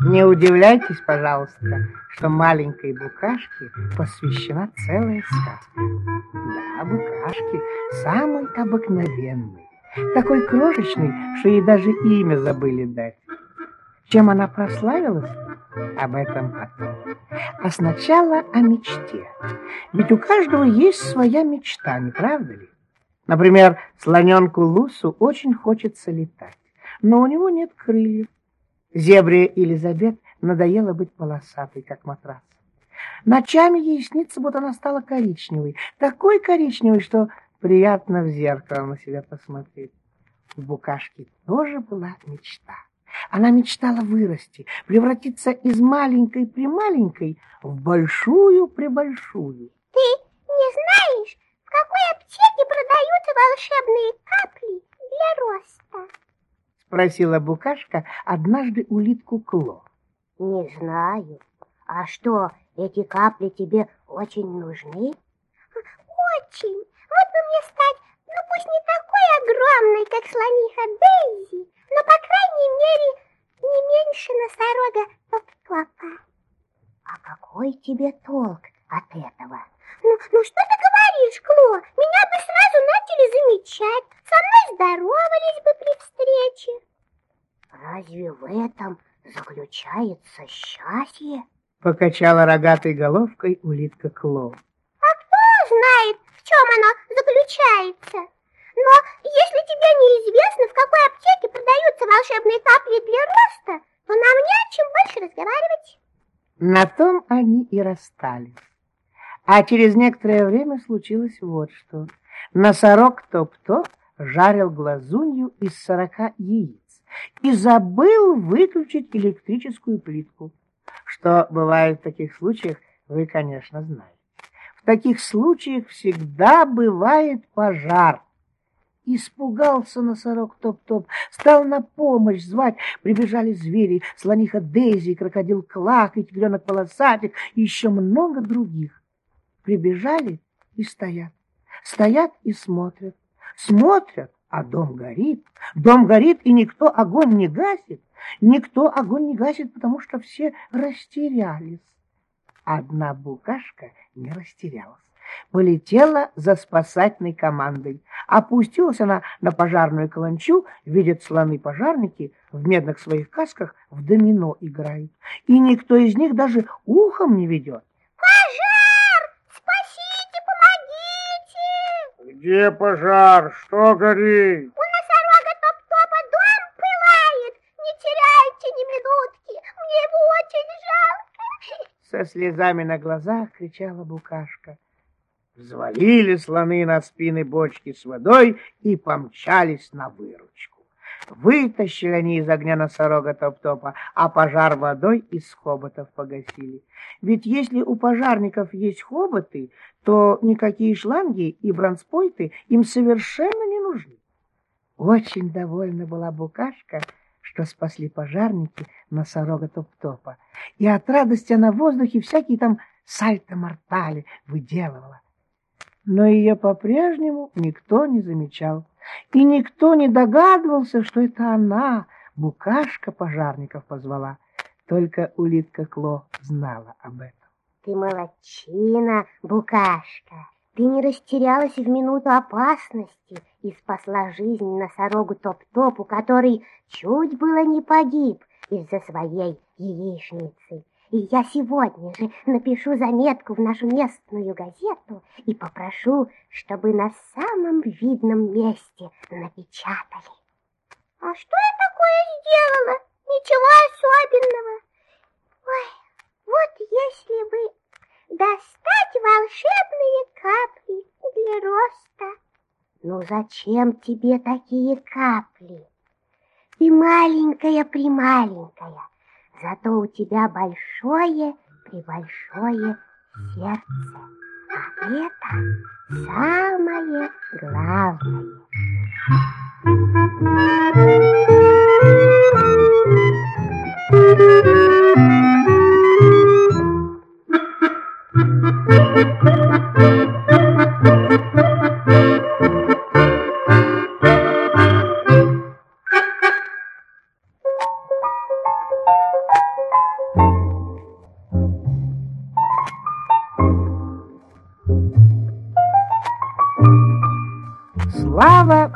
Не удивляйтесь, пожалуйста, что маленькой букашке посвящена целая сказка. Да, букашки самый обыкновенный, такой крошечный, что ей даже имя забыли дать. Чем она прославилась? Об этом потом. А сначала о мечте. Ведь у каждого есть своя мечта, не правда ли? Например, слоненку Лусу очень хочется летать, но у него нет крыльев. Зебре Елизабет надоело быть полосатой, как матрас. Ночами ей снится, будто она стала коричневой, такой коричневой, что приятно в зеркало на себя посмотреть. У букашки тоже была мечта. Она мечтала вырасти, превратиться из маленькой-прималенькой в большую-пребольшую. Ты не знаешь, в какой аптеке продаются волшебные капли для роста? Спросила букашка однажды улитку Кло. Не знаю. А что, эти капли тебе очень нужны? Очень. Вот бы мне стать, ну пусть не такой огромной, как слониха Дейзи, но, по крайней мере, не меньше носорога Топ-Топа. А какой тебе толк от этого? Ну, ну что ты говоришь, Кло? Меня бы сразу начали замечать, со мной здоровались бы при. Разве в этом заключается счастье? Покачала рогатой головкой улитка Кло. А кто знает, в чем оно заключается? Но если тебе неизвестно, в какой аптеке продаются волшебные капли для роста, то нам не о чем больше разговаривать. На том они и расстались. А через некоторое время случилось вот что. Носорог Топ-Топ жарил глазунью из сорока яиц и забыл выключить электрическую плитку. Что бывает в таких случаях, вы, конечно, знаете. В таких случаях всегда бывает пожар. Испугался носорог Топ-Топ, стал на помощь звать. Прибежали звери, слониха Дейзи, крокодил Клак и тигренок Полосатик и еще много других прибежали и стоят. Стоят и смотрят. Смотрят, а дом горит. Дом горит, и никто огонь не гасит. Никто огонь не гасит, потому что все растерялись. Одна букашка не растерялась. Полетела за спасательной командой. Опустилась она на пожарную каланчу, видят слоны-пожарники в медных своих касках в домино играют. И никто из них даже ухом не ведет. Где пожар? Что горит? У носорога Топ-Топа дом пылает. Не теряйте ни минутки. Мне его очень жалко. Со слезами на глазах кричала букашка. Взвалили слоны на спины бочки с водой и помчались на выручку. Вытащили они из огня носорога Топ-Топа, а пожар водой из хоботов погасили. Ведь если у пожарников есть хоботы, то никакие шланги и бронспойты им совершенно не нужны. Очень довольна была букашка, что спасли пожарники носорога Топ-Топа, и от радости она в воздухе всякие там сальто-мортали выделывала. Но ее по-прежнему никто не замечал. И никто не догадывался, что это она, букашка пожарников позвала. Только улитка Кло знала об этом. Ты молодчина, букашка. Ты не растерялась в минуту опасности и спасла жизнь носорогу Топ-Топу, который чуть было не погиб из-за своей яичницы. И я сегодня же напишу заметку в нашу местную газету и попрошу, чтобы на самом видном месте напечатали. А что я такое сделала? Ничего особенного. Ой, вот если бы достать волшебные капли для роста. Ну зачем тебе такие капли? Ты маленькая-прималенькая. Зато у тебя большое-пребольшое сердце. А это самое главное.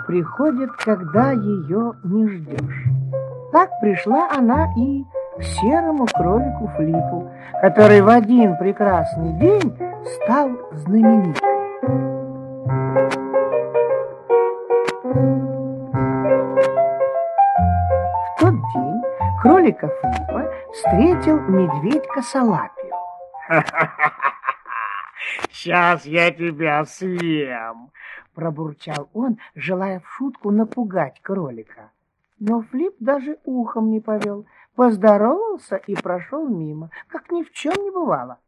Приходит, когда ее не ждешь. Так пришла она и к серому кролику Флипу, который в один прекрасный день стал знаменитым. В тот день кролика Флипа встретил медведь Косолапию. Сейчас я тебя съем, пробурчал он, желая в шутку напугать кролика. Но Флип даже ухом не повел, поздоровался и прошел мимо, как ни в чем не бывало.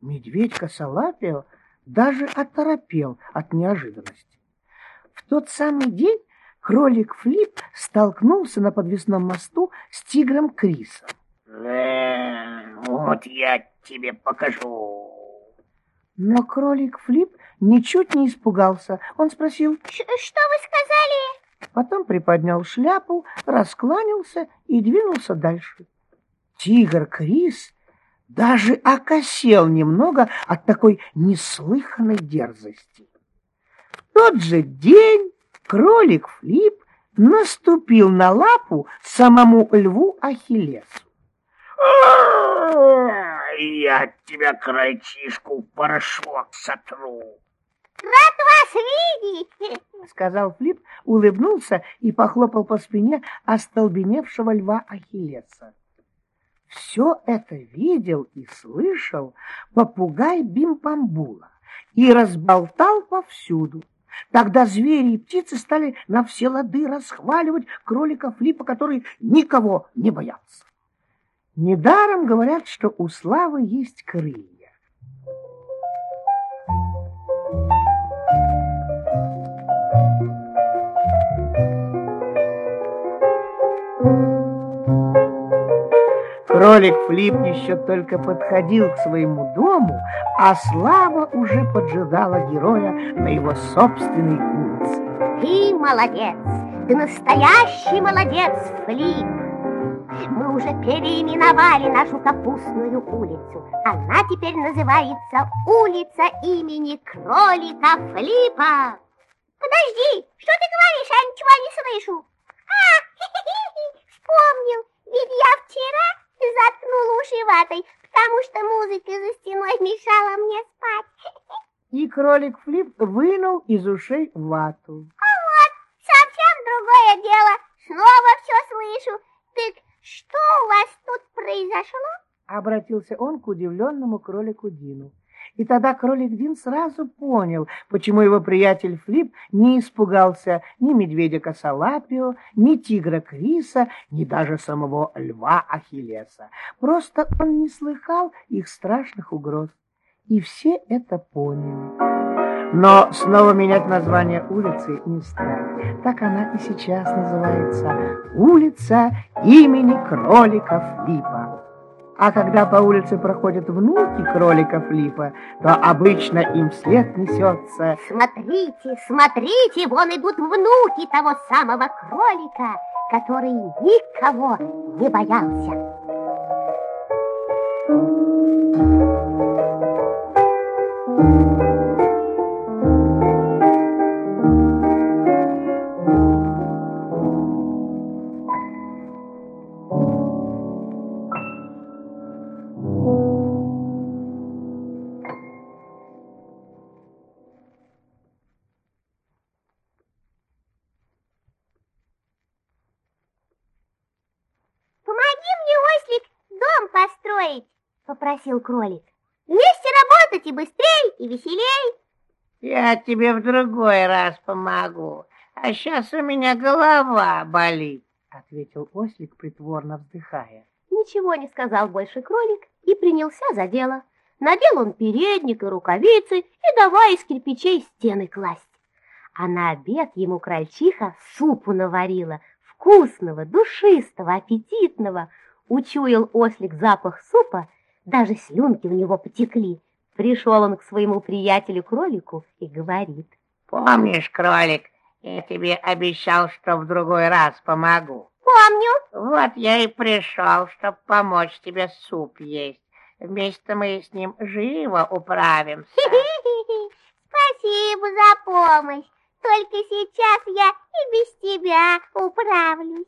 Медведь Косолапио даже оторопел от неожиданности. В тот самый день кролик Флип столкнулся на подвесном мосту с тигром Крисом. Э, вот я тебе покажу. Но кролик Флип ничуть не испугался. Он спросил, Что вы сказали? потом приподнял шляпу, раскланялся и двинулся дальше. Тигр Крис даже окосел немного от такой неслыханной дерзости. В тот же день кролик Флип наступил на лапу самому льву Ахиллесу. Я от тебя, крольчишку, в порошок сотру. Рад вас видеть. сказал Флип, улыбнулся и похлопал по спине остолбеневшего льва Ахиллеса. Все это видел и слышал попугай Бимпамбула и разболтал повсюду. Тогда звери и птицы стали на все лады расхваливать кролика Флипа, который никого не боялся. Недаром говорят, что у славы есть крылья. Кролик Флип еще только подходил к своему дому, а слава уже поджидала героя на его собственной улице. Ты молодец. Ты настоящий молодец, Флип. Мы уже переименовали нашу капустную улицу. Она теперь называется улица имени кролика Флипа. Подожди, что ты говоришь? Я ничего не слышу. А, вспомнил. Ведь я вчера заткнул уши ватой, потому что музыка за стеной мешала мне спать. И кролик Флип вынул из ушей вату. А вот, совсем другое дело. Снова все слышу. Так что у вас тут произошло? Обратился он к удивленному кролику Дину. И тогда кролик Дин сразу понял, почему его приятель Флип не испугался ни медведя Косолапио, ни тигра Криса, ни даже самого льва Ахиллеса. Просто он не слыхал их страшных угроз. И все это поняли. Но снова менять название улицы не стали. Так она и сейчас называется «Улица имени кролика Флипа». А когда по улице проходят внуки кролика Флипа, то обычно им вслед несется Смотрите, смотрите, вон идут внуки того самого кролика, который никого не боялся. Помоги построить, попросил кролик. Вместе работать и быстрей, и веселей. «Я тебе в другой раз помогу, а сейчас у меня голова болит», — ответил ослик, притворно вздыхая. Ничего не сказал больше кролик и принялся за дело. Надел он передник и рукавицы и давай из кирпичей стены класть. А на обед ему крольчиха супу наварила, вкусного, душистого, аппетитного. Учуял ослик запах супа, даже слюнки у него потекли. Пришел он к своему приятелю-кролику и говорит. «Помнишь, кролик, я тебе обещал, что в другой раз помогу. «Помню, Вот я и пришел, чтобы помочь тебе суп есть. Вместе мы с ним живо управимся». Спасибо за помощь. Только сейчас я и без тебя управлюсь.